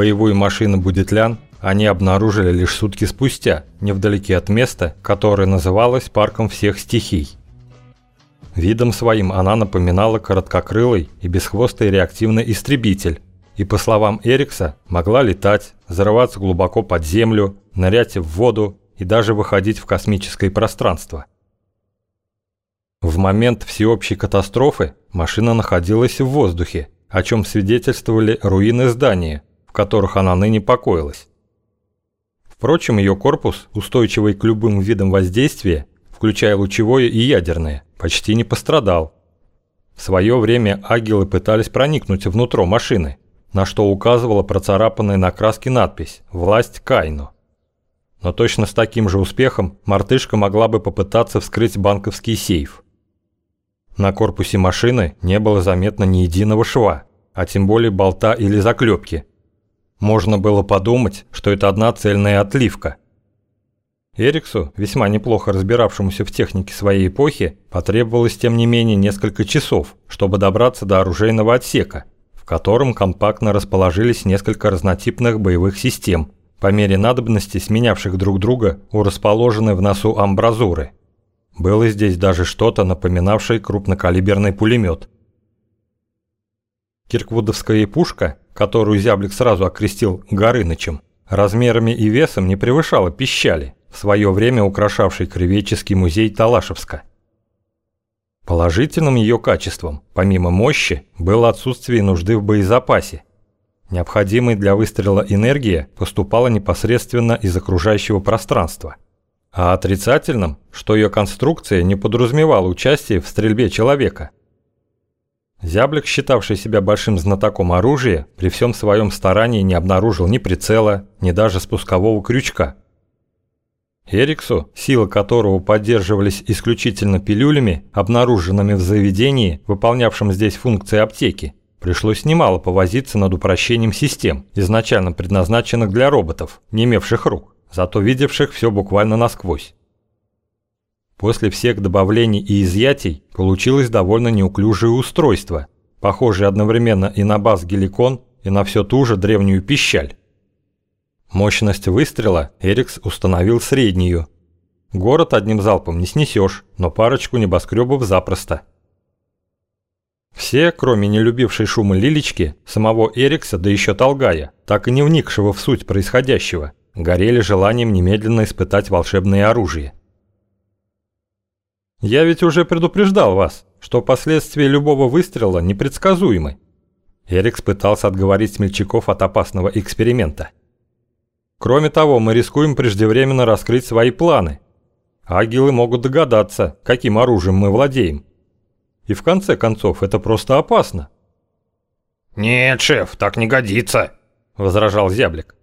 Боевую машину «Будетлян» они обнаружили лишь сутки спустя, невдалеке от места, которое называлось парком всех стихий. Видом своим она напоминала короткокрылый и бесхвостый реактивный истребитель, и, по словам Эрикса, могла летать, зарываться глубоко под землю, нырять в воду и даже выходить в космическое пространство. В момент всеобщей катастрофы машина находилась в воздухе, о чем свидетельствовали руины здания, в которых она ныне покоилась. Впрочем, ее корпус, устойчивый к любым видам воздействия, включая лучевое и ядерное, почти не пострадал. В свое время агилы пытались проникнуть внутрь машины, на что указывала процарапанная на краске надпись «Власть Кайну». Но точно с таким же успехом мартышка могла бы попытаться вскрыть банковский сейф. На корпусе машины не было заметно ни единого шва, а тем более болта или заклепки, можно было подумать, что это одна цельная отливка. Эриксу, весьма неплохо разбиравшемуся в технике своей эпохи, потребовалось тем не менее несколько часов, чтобы добраться до оружейного отсека, в котором компактно расположились несколько разнотипных боевых систем, по мере надобности сменявших друг друга у расположенной в носу амбразуры. Было здесь даже что-то, напоминавшее крупнокалиберный пулемет. Кирквудовская пушка которую зяблик сразу окрестил Горынычем, размерами и весом не превышала пищали, в свое время украшавшей Кривеческий музей Талашевска. Положительным ее качеством, помимо мощи, было отсутствие нужды в боезапасе. Необходимая для выстрела энергия поступала непосредственно из окружающего пространства. А отрицательным, что ее конструкция не подразумевала участие в стрельбе человека – Зяблик, считавший себя большим знатоком оружия, при всем своем старании не обнаружил ни прицела, ни даже спускового крючка. Эриксу, силы которого поддерживались исключительно пилюлями, обнаруженными в заведении, выполнявшем здесь функции аптеки, пришлось немало повозиться над упрощением систем, изначально предназначенных для роботов, не имевших рук, зато видевших все буквально насквозь. После всех добавлений и изъятий получилось довольно неуклюжее устройство, похожее одновременно и на баз геликон, и на все ту же древнюю пищаль. Мощность выстрела Эрикс установил среднюю. Город одним залпом не снесешь, но парочку небоскребов запросто. Все, кроме нелюбившей шума Лилечки, самого Эрикса, да еще Толгая, так и не вникшего в суть происходящего, горели желанием немедленно испытать волшебное оружие. Я ведь уже предупреждал вас, что последствия любого выстрела непредсказуемы. Эрикс пытался отговорить смельчаков от опасного эксперимента. Кроме того, мы рискуем преждевременно раскрыть свои планы. Агилы могут догадаться, каким оружием мы владеем. И в конце концов, это просто опасно. «Нет, шеф, так не годится», – возражал Зяблик.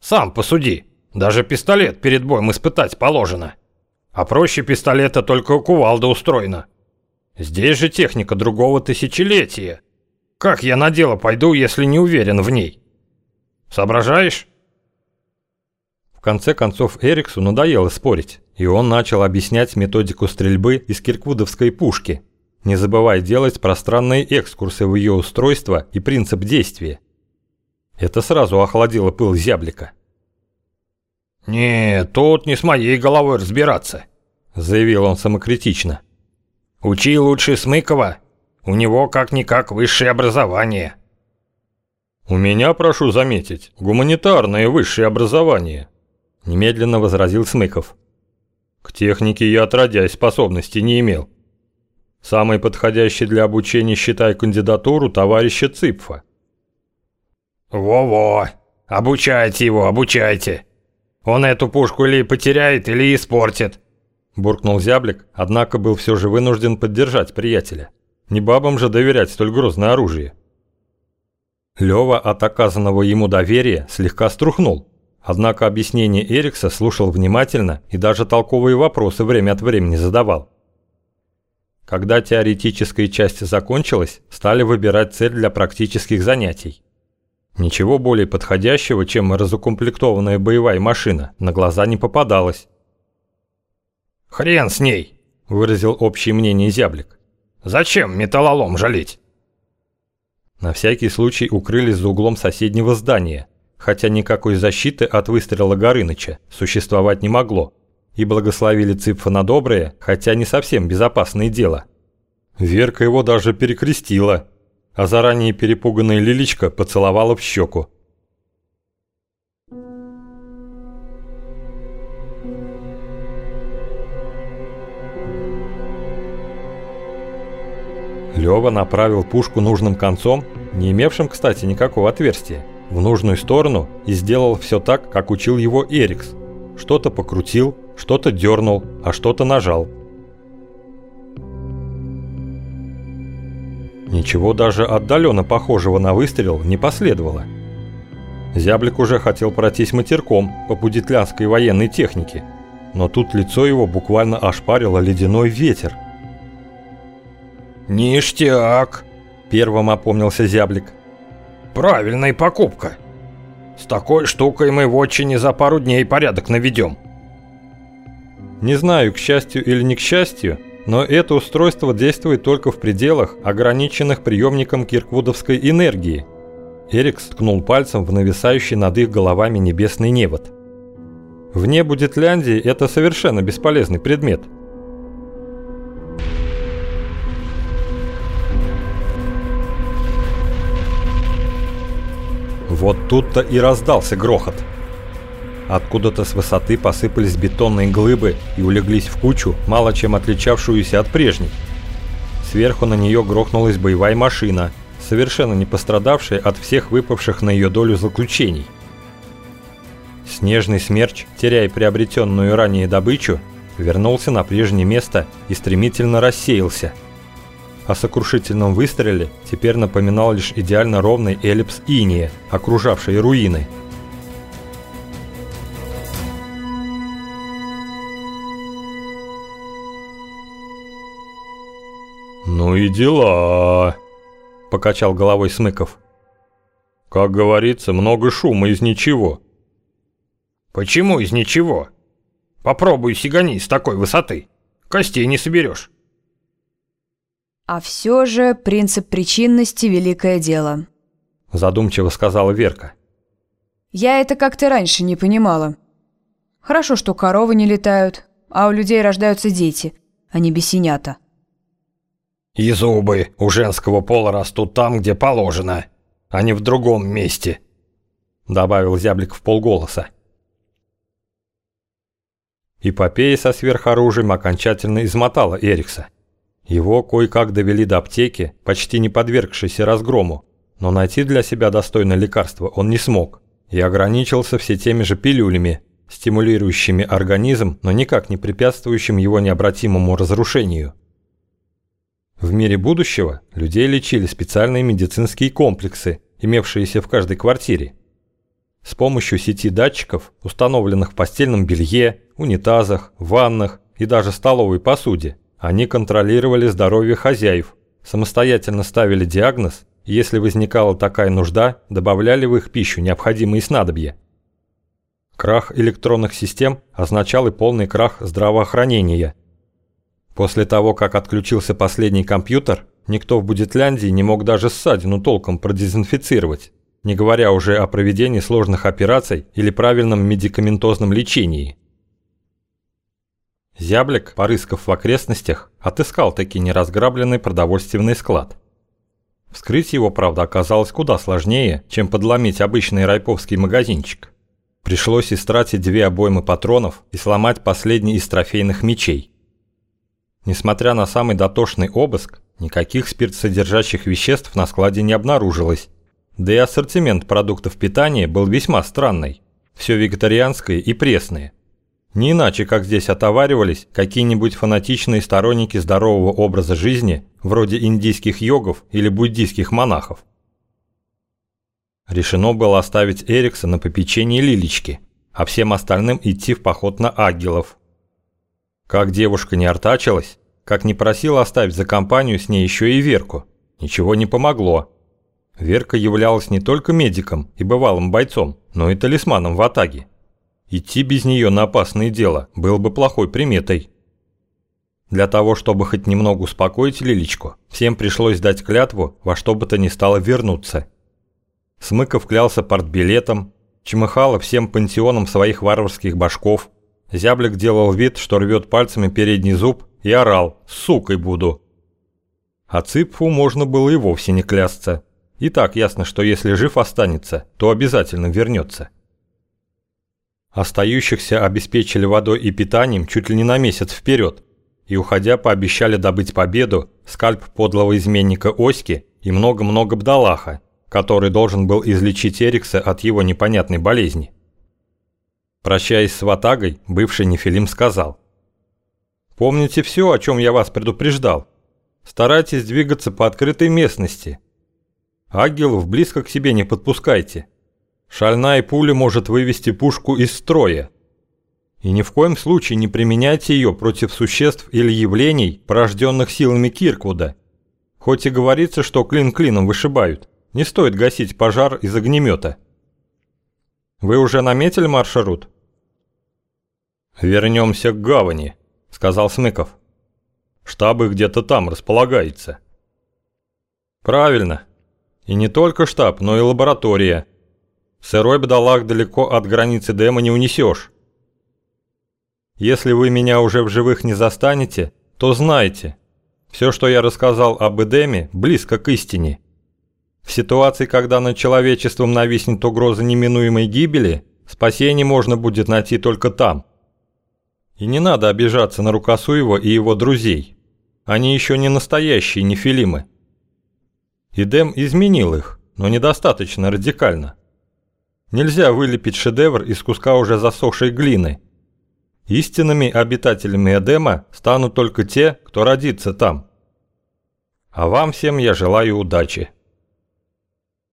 «Сам посуди, даже пистолет перед боем испытать положено». А проще пистолета только кувалда устроена. Здесь же техника другого тысячелетия. Как я на дело пойду, если не уверен в ней? Соображаешь? В конце концов Эриксу надоело спорить, и он начал объяснять методику стрельбы из кирквудовской пушки, не забывая делать пространные экскурсы в ее устройство и принцип действия. Это сразу охладило пыл зяблика. «Не, тут не с моей головой разбираться», – заявил он самокритично. «Учи лучше Смыкова. У него как-никак высшее образование». «У меня, прошу заметить, гуманитарное высшее образование», – немедленно возразил Смыков. «К технике я отродясь способности не имел. Самый подходящий для обучения считай кандидатуру товарища Цыпфа». «Во-во, обучайте его, обучайте», он эту пушку или потеряет, или испортит. Буркнул зяблик, однако был все же вынужден поддержать приятеля. Не бабам же доверять столь грозное оружие. Лёва от оказанного ему доверия слегка струхнул, однако объяснение Эрикса слушал внимательно и даже толковые вопросы время от времени задавал. Когда теоретическая часть закончилась, стали выбирать цель для практических занятий. Ничего более подходящего, чем разукомплектованная боевая машина, на глаза не попадалось. «Хрен с ней!» – выразил общее мнение зяблик. «Зачем металлолом жалеть?» На всякий случай укрылись за углом соседнего здания, хотя никакой защиты от выстрела Горыныча существовать не могло, и благословили Цыпфа на доброе, хотя не совсем безопасное дело. Верка его даже перекрестила, а заранее перепуганная Лиличка поцеловала в щеку. Лёва направил пушку нужным концом, не имевшим, кстати, никакого отверстия, в нужную сторону и сделал все так, как учил его Эрикс. Что-то покрутил, что-то дернул, а что-то нажал. Ничего даже отдаленно похожего на выстрел не последовало. Зяблик уже хотел пройтись матерком по пудитлянской военной технике, но тут лицо его буквально ошпарило ледяной ветер. «Ништяк!» – первым опомнился Зяблик. «Правильная покупка. С такой штукой мы в отчине за пару дней порядок наведем». Не знаю, к счастью или не к счастью, но это устройство действует только в пределах, ограниченных приемником кирквудовской энергии. Эрикс ткнул пальцем в нависающий над их головами небесный невод. Вне Будетляндии это совершенно бесполезный предмет. Вот тут-то и раздался грохот. Откуда-то с высоты посыпались бетонные глыбы и улеглись в кучу, мало чем отличавшуюся от прежней. Сверху на нее грохнулась боевая машина, совершенно не пострадавшая от всех выпавших на ее долю заключений. Снежный смерч, теряя приобретенную ранее добычу, вернулся на прежнее место и стремительно рассеялся. О сокрушительном выстреле теперь напоминал лишь идеально ровный эллипс иния, окружавший руины – «Ну и дела!» – покачал головой Смыков. «Как говорится, много шума из ничего». «Почему из ничего? Попробуй сигани с такой высоты. Костей не соберешь». «А все же принцип причинности – великое дело», – задумчиво сказала Верка. «Я это как-то раньше не понимала. Хорошо, что коровы не летают, а у людей рождаются дети, а не бесенята». И зубы у женского пола растут там, где положено, а не в другом месте», — добавил зяблик в полголоса. Эпопея со сверхоружием окончательно измотала Эрикса. Его кое-как довели до аптеки, почти не подвергшейся разгрому, но найти для себя достойное лекарство он не смог и ограничился все теми же пилюлями, стимулирующими организм, но никак не препятствующим его необратимому разрушению. В мире будущего людей лечили специальные медицинские комплексы, имевшиеся в каждой квартире. С помощью сети датчиков, установленных в постельном белье, унитазах, ваннах и даже столовой посуде, они контролировали здоровье хозяев, самостоятельно ставили диагноз, и если возникала такая нужда, добавляли в их пищу необходимые снадобья. Крах электронных систем означал и полный крах здравоохранения – После того, как отключился последний компьютер, никто в Будетляндии не мог даже ссадину толком продезинфицировать, не говоря уже о проведении сложных операций или правильном медикаментозном лечении. Зяблик, порыскав в окрестностях, отыскал таки неразграбленный продовольственный склад. Вскрыть его, правда, оказалось куда сложнее, чем подломить обычный райповский магазинчик. Пришлось истратить две обоймы патронов и сломать последний из трофейных мечей. Несмотря на самый дотошный обыск, никаких спиртсодержащих веществ на складе не обнаружилось. Да и ассортимент продуктов питания был весьма странный. Все вегетарианское и пресное. Не иначе, как здесь отоваривались какие-нибудь фанатичные сторонники здорового образа жизни, вроде индийских йогов или буддийских монахов. Решено было оставить Эрикса на попечении Лилечки, а всем остальным идти в поход на агилов. Как девушка не артачилась, как не просила оставить за компанию с ней еще и Верку, ничего не помогло. Верка являлась не только медиком и бывалым бойцом, но и талисманом в Атаге. Идти без нее на опасное дело было бы плохой приметой. Для того, чтобы хоть немного успокоить Лилечку, всем пришлось дать клятву во что бы то ни стало вернуться. Смыков клялся портбилетом, чмыхала всем пантеоном своих варварских башков. Зяблик делал вид, что рвет пальцами передний зуб и орал «Сукой буду!». А Цыпфу можно было и вовсе не клясться. И так ясно, что если жив останется, то обязательно вернется. Остающихся обеспечили водой и питанием чуть ли не на месяц вперед, и уходя пообещали добыть победу, скальп подлого изменника Оськи и много-много бдалаха, который должен был излечить Эрикса от его непонятной болезни. Прощаясь с Ватагой, бывший Нефилим сказал. «Помните все, о чем я вас предупреждал. Старайтесь двигаться по открытой местности. Агилов близко к себе не подпускайте. Шальная пуля может вывести пушку из строя. И ни в коем случае не применяйте ее против существ или явлений, порожденных силами Кирквуда. Хоть и говорится, что клин клином вышибают, не стоит гасить пожар из огнемета. Вы уже наметили маршрут? «Вернемся к гавани», — сказал Смыков. «Штабы где-то там располагается». «Правильно. И не только штаб, но и лаборатория. Сырой бдалах далеко от границы Дема не унесешь. Если вы меня уже в живых не застанете, то знайте, все, что я рассказал об Эдеме, близко к истине. В ситуации, когда над человечеством нависнет угроза неминуемой гибели, спасение можно будет найти только там. И не надо обижаться на Рукосуева и его друзей. Они еще не настоящие нефилимы. Эдем изменил их, но недостаточно радикально. Нельзя вылепить шедевр из куска уже засохшей глины. Истинными обитателями Эдема станут только те, кто родится там. А вам всем я желаю удачи.